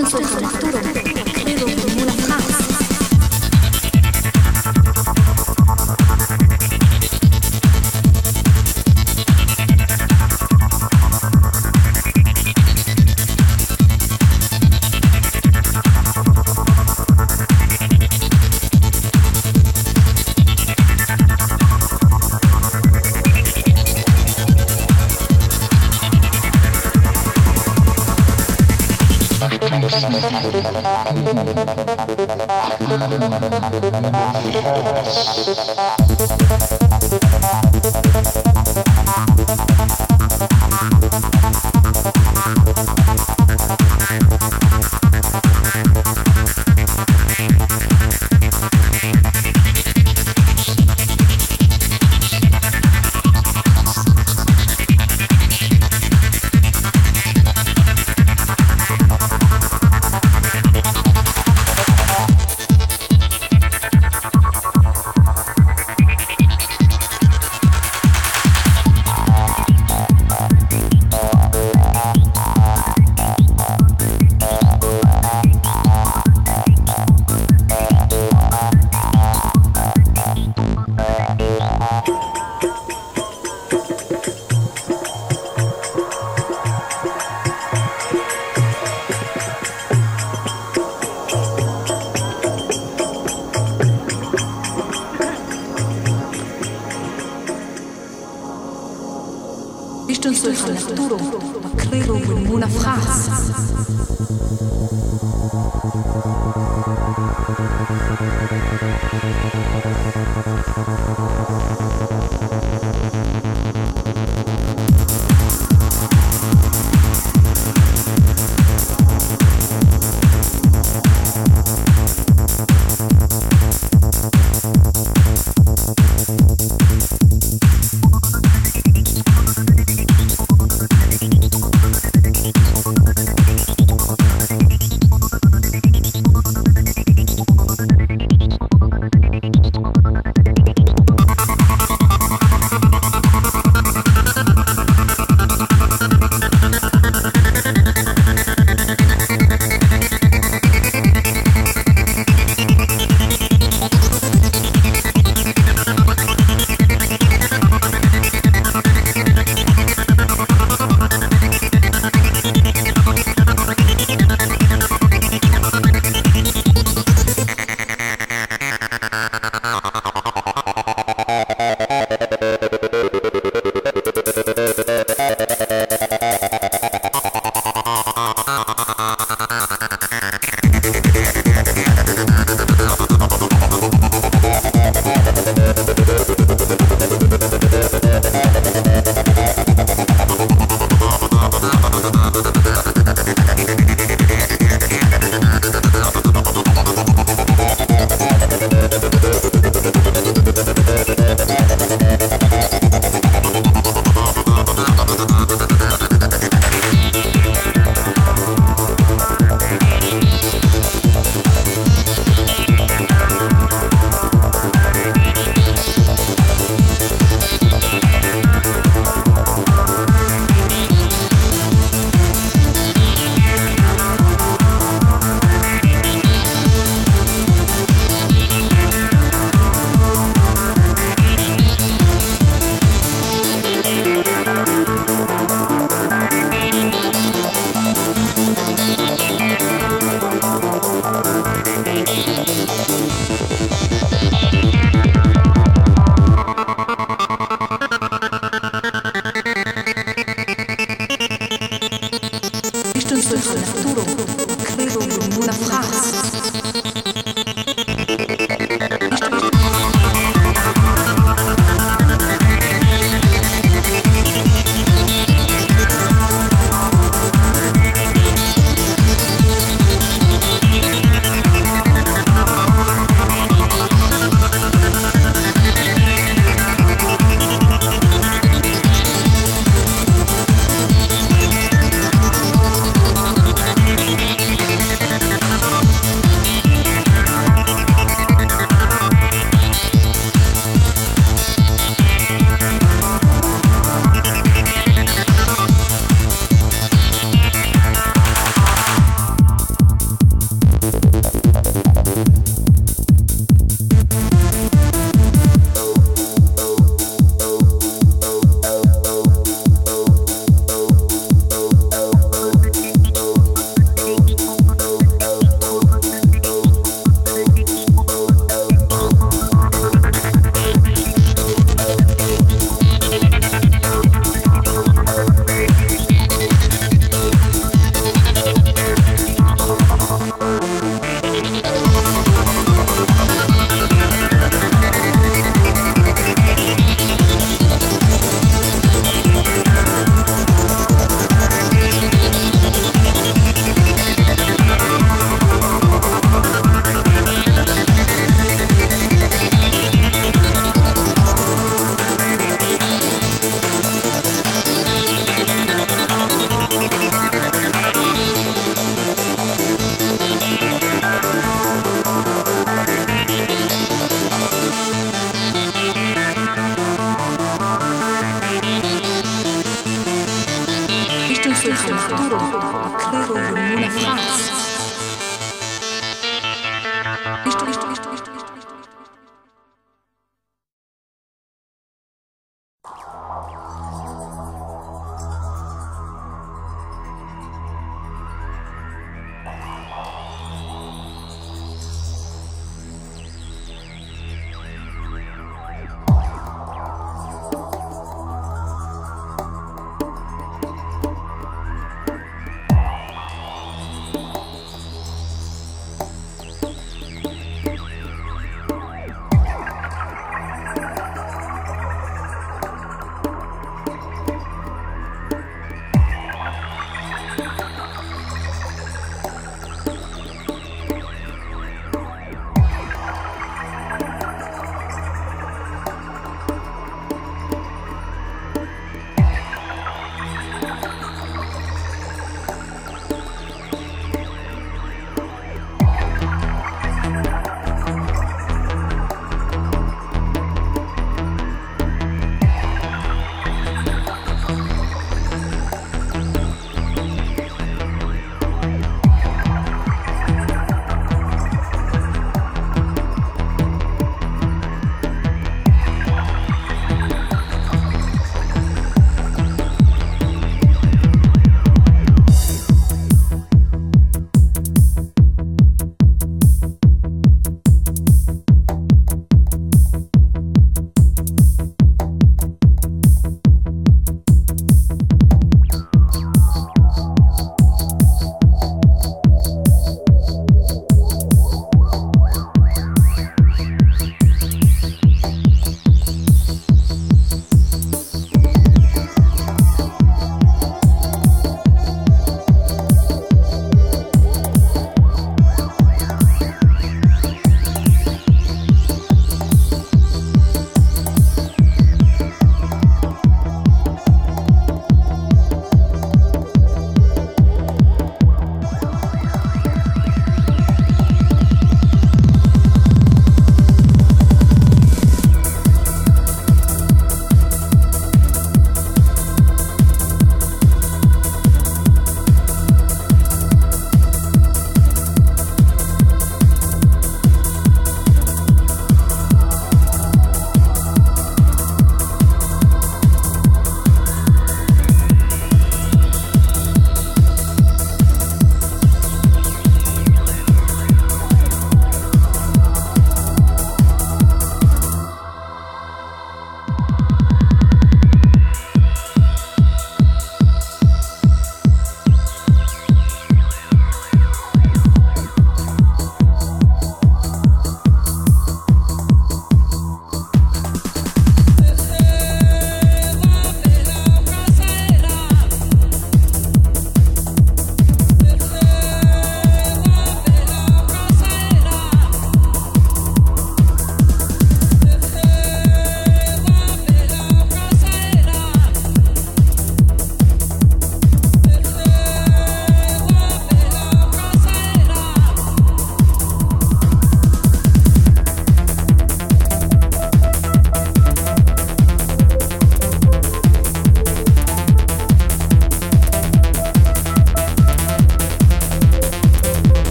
Distance, distance, distance.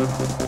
Да, да, да.